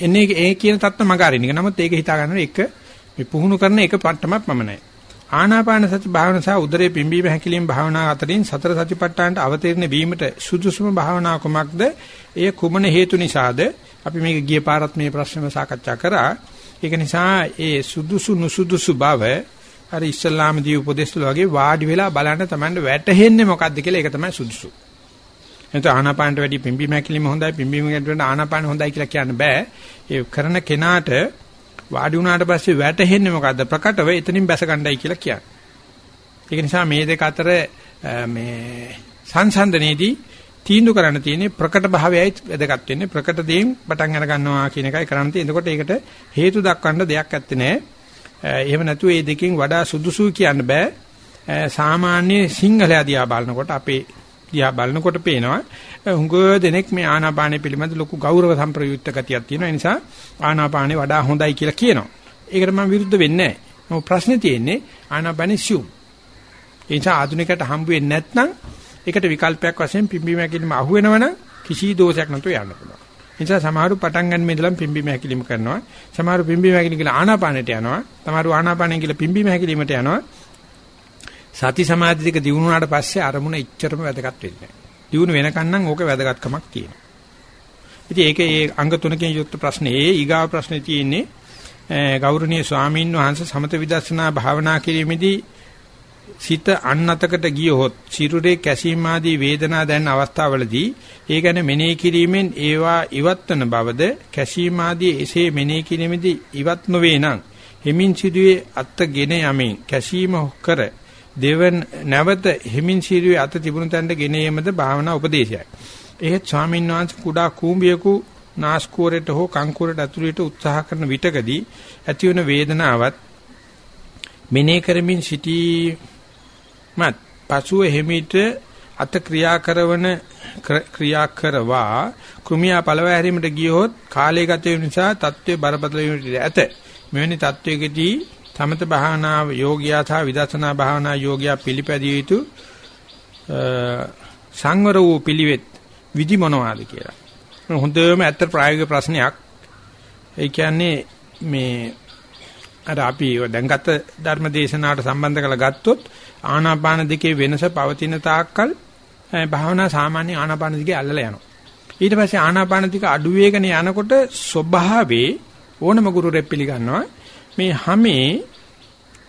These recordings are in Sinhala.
එන්නේ ඒ කියන தත්ත්ව මග අරින්න එක. නමුත් ඒක හිතා ගන්න එක මේ පුහුණු කරන එක පට්ටමක් මම නැහැ. ආනාපාන සති භාවනාව සහ උදරේ පිම්බීම හැකිලිම භාවනාව අතරින් සතර සතිපට්ඨානට අවතීර්ණ වීමට සුදුසුම භාවනාව කුමක්ද? එය කුමන හේතු නිසාද? අපි මේක ගිය පාරත් මේ ප්‍රශ්නම සාකච්ඡා කරා. ඒක නිසා ඒ සුදුසු නුසුදුසු බව අර ඉස්ලාම දී උපදේශවල වගේ වාඩි වෙලා බලන්න තමයි වැටහෙන්නේ මොකද්ද කියලා ඒක තමයි සුදුසු. එතකොට ආනාපානට වැඩි පිම්බීම හැකිලිම හොඳයි පිම්බීම හැකිලිම ආනාපාන හොඳයි කියලා කියන්න බෑ. ඒ කරන කෙනාට වාඩි වුණාට පස්සේ වැටෙන්නේ මොකද්ද ප්‍රකටව එතනින් බැස ගන්නයි කියලා කියන්නේ. ඒක නිසා මේ දෙක අතර මේ සංසන්දනයේදී තීන්දුව කරන්න තියෙන්නේ ප්‍රකට භාවයයි වැදගත් වෙන්නේ ප්‍රකට දේෙන් පටන් අර ගන්නවා කියන එකයි කරන්න තියෙන්නේ. එතකොට ඒකට හේතු දක්වන්න දෙයක් ඇත්තේ නැහැ. එහෙම නැතුව මේ දෙකෙන් වඩා සුදුසු කියන්න බෑ. සාමාන්‍ය සිංහලයා දිහා බලනකොට අපේ දිහා බලනකොට පේනවා හුඟ දෙනෙක් මේ ආනාපානෙ පිළිබඳ ලොකු ගෞරව සම්ප්‍රයුක්ත ගතියක් තියෙනවා. ඒ නිසා ආනාපානෙ වඩා හොඳයි කියලා කියනවා. ඒකට මම විරුද්ධ වෙන්නේ නැහැ. ප්‍රශ්නේ තියෙන්නේ ආනාපානෙ සිව්. ඒ නිසා ආධුනිකයට හම්බ වෙන්නේ නැත්නම් ඒකට විකල්පයක් වශයෙන් පිම්බීම හැකිලිම අහු වෙනවනම් කිසි දෝෂයක් නැතුව යන්න පුළුවන්. ඒ නිසා සමහරු පටන් ගන්න මේ ඉඳලා පිම්බීම හැකිලිම කරනවා. සමහරු පිම්බීම හැකිලිම කියලා ආනාපානෙට යනවා. සමහරු ආනාපානෙන් කියලා පිම්බීම හැකිලිමට යනවා. සති සමාධි දෙක දිනු වුණාට පස්සේ අරමුණ ඉච්චරම වැදගත් වෙන්නේ නැහැ. දිනු වෙනකන් නම් ඕක වැදගත්කමක් තියෙනවා. ඉතින් ඒකේ ඒ අංග තුනකින් යුක්ත ප්‍රශ්නේ ඒ ඊගාව ප්‍රශ්නේ තියෙන්නේ ගෞරවනීය ස්වාමීන් වහන්සේ සමත විදර්ශනා භාවනා කිරීමේදී සිත අන්නතකට ගියොත් සිරුරේ කැසීම් ආදී වේදනා දැනෙන අවස්ථාවලදී ඒ ගැන මෙනෙහි කිරීමෙන් ඒවා ඉවත් වන බවද කැසීම් ආදී එසේ මෙනෙහි කිරීමේදී ඉවත් නොවේ නම් හිමින් සිදුවේ අත්ගෙන යමින් කැසීම කර දෙවන් නැවත හිමින් සීරුවේ අත තිබුණු තැනට ගෙන යෑමද භාවනා උපදේශයයි. එහෙත් ස්වාමීන් වහන්සේ කුඩා කූඹියකු නාස්කෝරයට හෝ කංකුරට ඇතුළට උත්සාහ කරන විටකදී ඇතිවන වේදනාවත් මෙනෙහි කරමින් සිටීමත් පසුව හිමිට අත ක්‍රියා කරන ක්‍රියා කරවා කුමියා පළව හැරීමට ගියොත් කාලය ගත වෙන නිසා தત્ත්වය බරපතල වෙන්නට ඇත. මෙවැනි தત્ත්වයකදී සමත භාවනා යෝගියා සහ විදර්ශනා භාවනා යෝගියා පිළිපැදිය යුතු සංවර වූ පිළිවෙත් විදි මොනවාද කියලා. හොඳම ඇත්ත ප්‍රායෝගික ප්‍රශ්නයක්. ඒ කියන්නේ මේ අර අපි දැන් ගත ධර්ම දේශනාවට සම්බන්ධ කරලා ගත්තොත් ආනාපාන දෙකේ වෙනස පවතින තාක්කල් භාවනා සාමාන්‍ය ආනාපාන දිගේ අල්ලලා යනවා. ඊට පස්සේ ආනාපාන දික අඩු වේගන යනකොට ස්වභාවේ ඕනම ගුරු රෙප් පිළිගන්නවා මේ හැමේ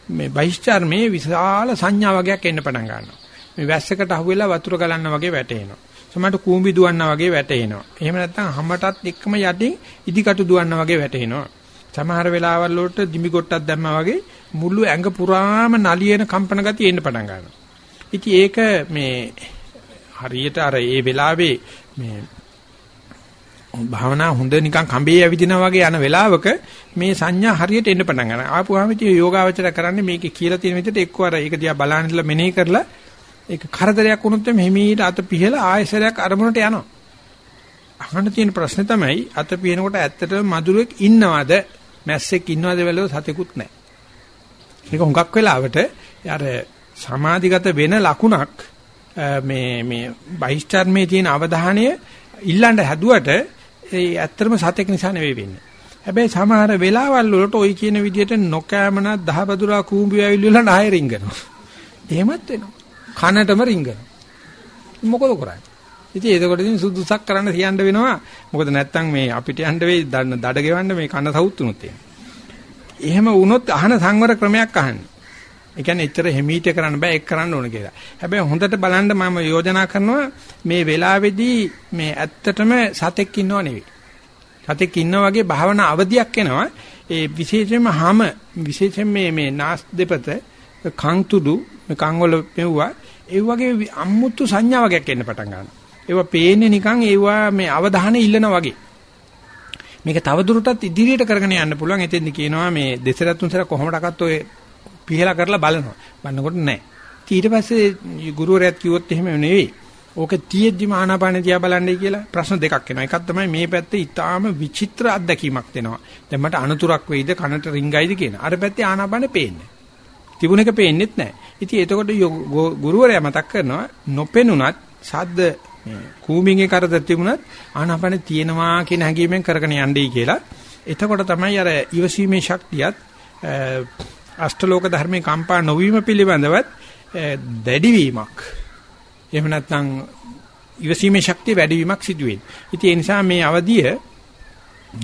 මේ බහිෂ්චර්මයේ විශාල සංඥා වගේක් එන්න පටන් ගන්නවා. මේ වැස්සකට අහුවෙලා වතුර ගලන්න වගේ වැටෙනවා. සමහරට කූඹි දුවන්නා වගේ වැටෙනවා. එහෙම නැත්නම් හැමටත් එක්කම යටින් ඉදිකටු දුවන්නා වගේ වැටෙනවා. සමහර වෙලාවල් වලට දිමි කොටක් දැම්මා වගේ මුළු ඇඟ පුරාම නලියන කම්පන ගතිය එන්න පටන් ගන්නවා. ඉතින් ඒක මේ හරියට අර ඒ වෙලාවේ මේ භාවනා හොඳ නිකන් කඹේ ඇවිදිනා වගේ යන වෙලාවක මේ සංඥා හරියට එන්න පටන් ගන්නවා. ආපුවාම ඉතින් යෝගාවචර කරන්නේ මේකේ කියලා තියෙන විදිහට එක්කවර ඒක දිහා බලන්න ඉඳලා මෙනෙහි කරලා ඒක කරදරයක් වුණොත් මෙහිමීට අත පිහලා ආයසරයක් අරමුණට යනවා. අහන්න තියෙන ප්‍රශ්නේ තමයි අත පිහනකොට ඇත්තටම මදුරුවෙක් ඉන්නවද මැස්සෙක් ඉන්නවද වෙලව සතෙකුත් නැහැ. මේක හුඟක් වෙලාවට අර සමාධිගත වෙන ලකුණක් මේ මේ බහිෂ්ඨර්මයේ තියෙන අවධානය ඉල්ලන්න හැදුවට ඒ ඇත්තටම සතෙක් නිසා නෙවෙයි වෙන්නේ. හැබැයි සමහර වෙලාවල් වලට ওই කියන විදිහට නොකෑමන දහබදුරා කූඹිය ඇවිල්ලා ණය රින්ගනවා. එහෙමත් වෙනවා. කනටම රින්ගනවා. මොකද කරන්නේ? ඉතින් ඒකකොට ඉතින් සුදුසක් කරන්න කියන්න වෙනවා. මොකද නැත්තම් මේ අපිට යන්න වෙයි දඩ ගෙවන්න මේ කන සවුත්තුනොත් එහෙම වුණොත් අහන සංවර ක්‍රමයක් අහන්නේ. ඒ කියන්නේ එච්චර හිමීට කරන්න බෑ ඒක කරන්න ඕන කියලා. හැබැයි හොඳට බලන්න මම යෝජනා කරනවා මේ වෙලාවේදී මේ ඇත්තටම සතෙක් ඉන්නව නෙවෙයි. සතෙක් ඉන්නා වගේ භාවනා අවදියක් එනවා. ඒ විශේෂයෙන්ම හැම විශේෂයෙන් මේ මේ නාස් දෙපත කන් තුඩු කන් වල පෙව්වා ඒ වගේ අමුතු සංඥා වගේක් එන්න පටන් ගන්නවා. ඒවා පේන්නේ නිකන් ඒවා මේ අවධානය ඉල්ලනා වගේ. මේක තවදුරටත් ඉදිරියට කරගෙන යන්න පුළුවන්. එතෙන්දි කියනවා මේ දෙසරත් තුන්සර කොහොමඩක්වත් ඔය පිහලා කරලා බලනවා. බලනකොට නැහැ. ඊට පස්සේ ගුරුවරයාත් කිව්වොත් එහෙම නෙවෙයි. ඕක තියෙද්දි ආනාපාන දිහා බලන්නයි කියලා ප්‍රශ්න දෙකක් එනවා. එකක් තමයි මේ පැත්තේ ඊටාම විචිත්‍ර අත්දැකීමක් දෙනවා. දැන් මට අනතුරක් වෙයිද කනට රින්ගයිද කියන. අර පැත්තේ ආනාපාන පේන්නේ. තිබුණ එක පේන්නේත් නැහැ. ඉතින් එතකොට ගුරුවරයා මතක් කරනවා නොපෙනුනත් සද්ද කූඹින්ගේ කරදර තිබුණත් ආනාපාන තියෙනවා කියන හැඟීමෙන් කරගෙන යන්නයි කියලා. එතකොට තමයි අර ඉවසීමේ ශක්තියත් අෂ්ටලෝක ධර්මේ කම්පා නොවීම පිළිබඳවත් දැඩිවීමක්. එහෙම නැත්නම් ඉවසීමේ ශක්තිය වැඩිවීමක් සිදු වෙන්නේ. ඉතින් ඒ නිසා මේ අවධිය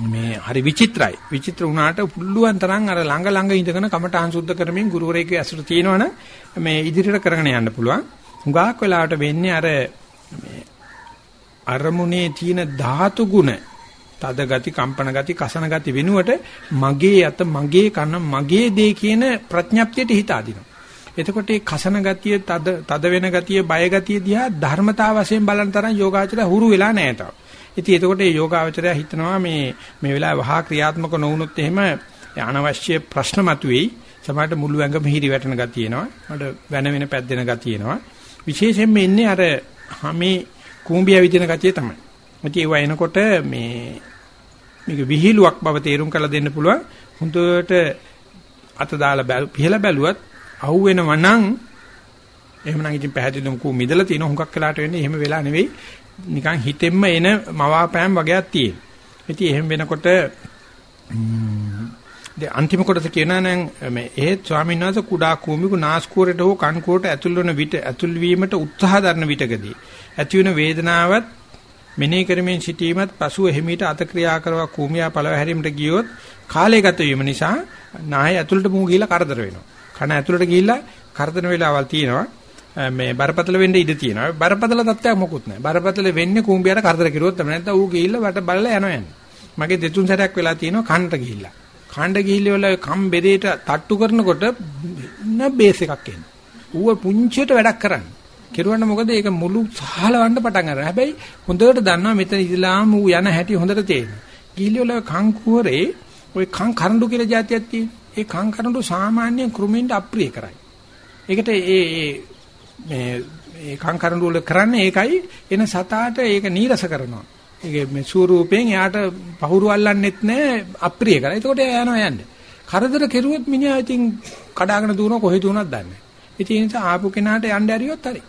මේ හරි විචිත්‍රයි. විචිත්‍ර වුණාට පුළුවන් තරම් අර ළඟ ළඟ ඉඳගෙන කමටහන් සුද්ධ කරමින් ගුරුවරයෙකුගේ ඇසුර තියෙනවනම් මේ ඉදිරියට කරගෙන යන්න පුළුවන්. හුඟක් වෙලාවට වෙන්නේ අර මේ අරමුණේ තියෙන ධාතු ගුණ තද ගති කම්පන ගති කසන ගති වෙනුවට මගේ අත මගේ කන මගේ දේ කියන ප්‍රඥප්තියට හිත අදිනවා. එතකොට මේ කසන ගතිය තද තද වෙන ගතිය බය ගතිය දිහා ධර්මතාව වශයෙන් බලන තරම් යෝගාචරය හුරු වෙලා නැහැ තාම. ඉතින් එතකොට මේ යෝගාචරය හිතනවා මේ මේ වෙලාවේ වහා ක්‍රියාත්මක නොවුනොත් එහෙම අනවශ්‍ය ප්‍රශ්න මතුවේයි. සමහරට මුළු ඇඟම හිරි වැටෙන ගතිය එනවා. මට වෙන වෙන පැද්දෙන ගතිය එනවා. විශේෂයෙන්ම ඉන්නේ අර හැමේ කූඹිය විදින ගතිය තමයි. ඉතින් ඒව එනකොට මේ මේක විහිළුවක් බව තේරුම් කරලා දෙන්න පුළුවන්. හොඳට අත දාලා පිහලා බැලුවත් අහුවෙනව නම් එහෙමනම් ඉතින් පැහැදිලිවම කු මිදලා තියෙන හුඟක් වෙලාට වෙන්නේ එහෙම වෙලා නෙවෙයි නිකන් හිතෙන්න එන මවාපෑම් වගේක් තියෙන. ඉතින් එහෙම වෙනකොට දැන් අන්තිම කොටස කියනවා නම් මේ ඒත් ස්වාමීන් වහන්සේ කුඩා කූමිකු නාස්කුවරට හෝ කන්කුවට ඇතුල් වන විට ඇතුල් වීමට උත්සාහ දරන විටකදී ඇති වෙන වේදනාවත් මෙනෙහි කරමින් සිටීමත් පසුව හිමීට අත ක්‍රියා කරවා කූමියා පළව හැරීමට ගියොත් කාලය ගත වීම නිසා නාය ඇතුළට මූ ගිහිලා කරදර වෙනවා. කන ඇතුළට ගිහිල්ලා කරදර වෙලාවල් තියෙනවා. මේ බරපතල වෙන්න ඉඩ තියෙනවා. බරපතල තත්ත්වයක් මොකුත් නැහැ. බරපතල වෙන්නේ කූඹියට කරදර කිරුවොත් තමයි. නැත්නම් ඌ ගිහිල්ලා වට බලලා යනවා යන්නේ. මගේ දෙතුන් සැරයක් වෙලා තියෙනවා කන්ට ගිහිල්ලා. කණ්ඩ ගිහිල්ලා වල කම් බෙරේට තට්ටු කරනකොට න බේස් එකක් එන්නේ. ඌව පුංචියට වැඩක් කරන්නේ. කෙරුවන්න මොකද ඒක මුළු සහලවන්න පටන් ගන්නවා. හැබැයි හොඳට දන්නවා මෙතන ඉස්ලාම ඌ යන හැටි හොඳට තේරෙනවා. ගිහිලිවල කංකුවරේ ওই කං කරඬු කියලා જાතියක් තියෙනවා. ඒ කං කරඬු සාමාන්‍යයෙන් කෘමීන්ට අප්‍රිය කරයි. ඒකට ඒ මේ ඒ කං කරඬු වල කරන්නේ ඒකයි එන සතාට ඒක නීරස කරනවා. ඒක මේ ස්වරූපයෙන් එයාට පහුරු අල්ලන්නෙත් නැහැ අප්‍රිය කරා. ඒකට එයා යනවා යන්නේ. කරදර කෙරුවොත් මිනිහා ඉතින් කඩාගෙන දුවන කොහෙද උනක් දන්නේ නැහැ. ඉතින් ඒ නිසා ආපු කෙනාට යන්න ඇරියොත් හරියි.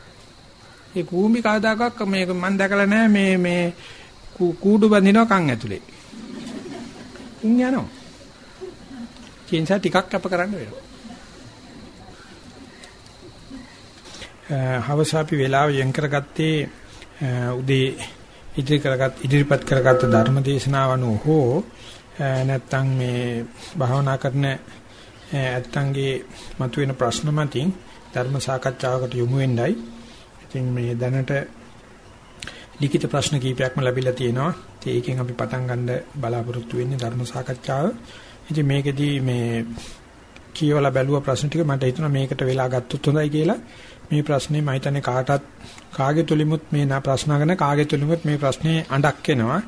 ඒ කූඹි කවදාකවත් මේක මම දැකලා නැහැ මේ මේ කූඩු බඳිනවා කන් ඇතුලේ. උන් යනවා. ඒ නිසා ටිකක් අප කරන්න වෙනවා. හවස අපි වෙලාව යම් කරගත්තේ උදේ ඉදිරි කරගත් ඉදිරිපත් කරගත් ධර්ම දේශනාව අනුව හෝ නැත්තම් මේ භාවනා කරන ඇත්තන්ගේ මතුවෙන ප්‍රශ්න මතින් ධර්ම සාකච්ඡාවකට යොමු වෙන්නයි. ඉතින් මේ දැනට ලිඛිත ප්‍රශ්න කීපයක්ම ලැබිලා තියෙනවා. ඒකෙන් අපි පටන් ගන්න බලාපොරොත්තු වෙන්නේ ධර්ම සාකච්ඡාව. ඉතින් මේකෙදී මේ කියවලා බැලුව ප්‍රශ්න ටික මට හිතුණා මේකට වෙලා ගත්තොත් හොඳයි කියලා. මේ ප්‍රශ්නේ මම හිතන්නේ කාටත් කාගේ තුලිමුත් මේ නා ප්‍රශ්න අහගෙන කාගේ තුලිමුත් මේ ප්‍රශ්නේ අඬක් එනවා.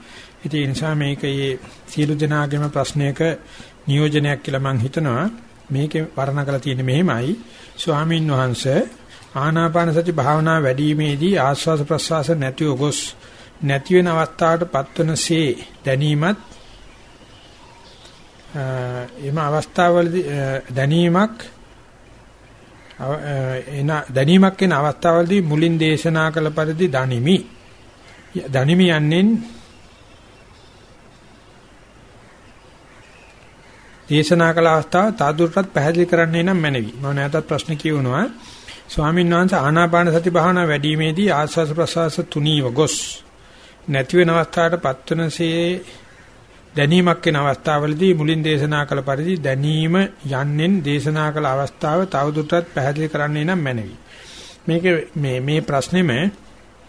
ඉතින් ඒ නිසා මේක මේ සියලු දෙනාගේම ප්‍රශ්නයක නියෝජනයක් කියලා මම හිතනවා. මේකේ වර්ණනා කරලා තියෙන්නේ මෙහෙමයි. ස්වාමින් වහන්සේ ආනාපාන සති භාවනා වැඩිීමේදී ආස්වාස ප්‍රස්වාස නැතිව ගොස් නැති වෙන අවස්ථාවට පත්වනසේ දැනීමත් එම අවස්ථාවවලදී දැනීමක් එන දැනීමක් වෙන අවස්ථාවවලදී මුලින් දේශනා කළ පරිදි දනිමි. දනිමි යන්නේ දේශනා කළ අවස්ථාව තාදුරටත් පැහැදිලි කරන්නේ නම් මැනවි. මම නැවතත් ප්‍රශ්න කියවනවා. ස්වාමීන් වහන්සේ ආනාපාන සති භාවනා වැඩිීමේදී ආස්වාස ප්‍රසවාස තුනීව ගොස් නැති වෙන අවස්ථාවට පත්වනසේ දැනීමක් වෙන අවස්ථාවලදී මුලින් දේශනා කළ පරිදි දැනීම යන්නෙන් දේශනා කළ අවස්ථාව තවදුරටත් පැහැදිලි කරන්නේ නම් මැනවි. මේක මේ මේ ප්‍රශ්නේම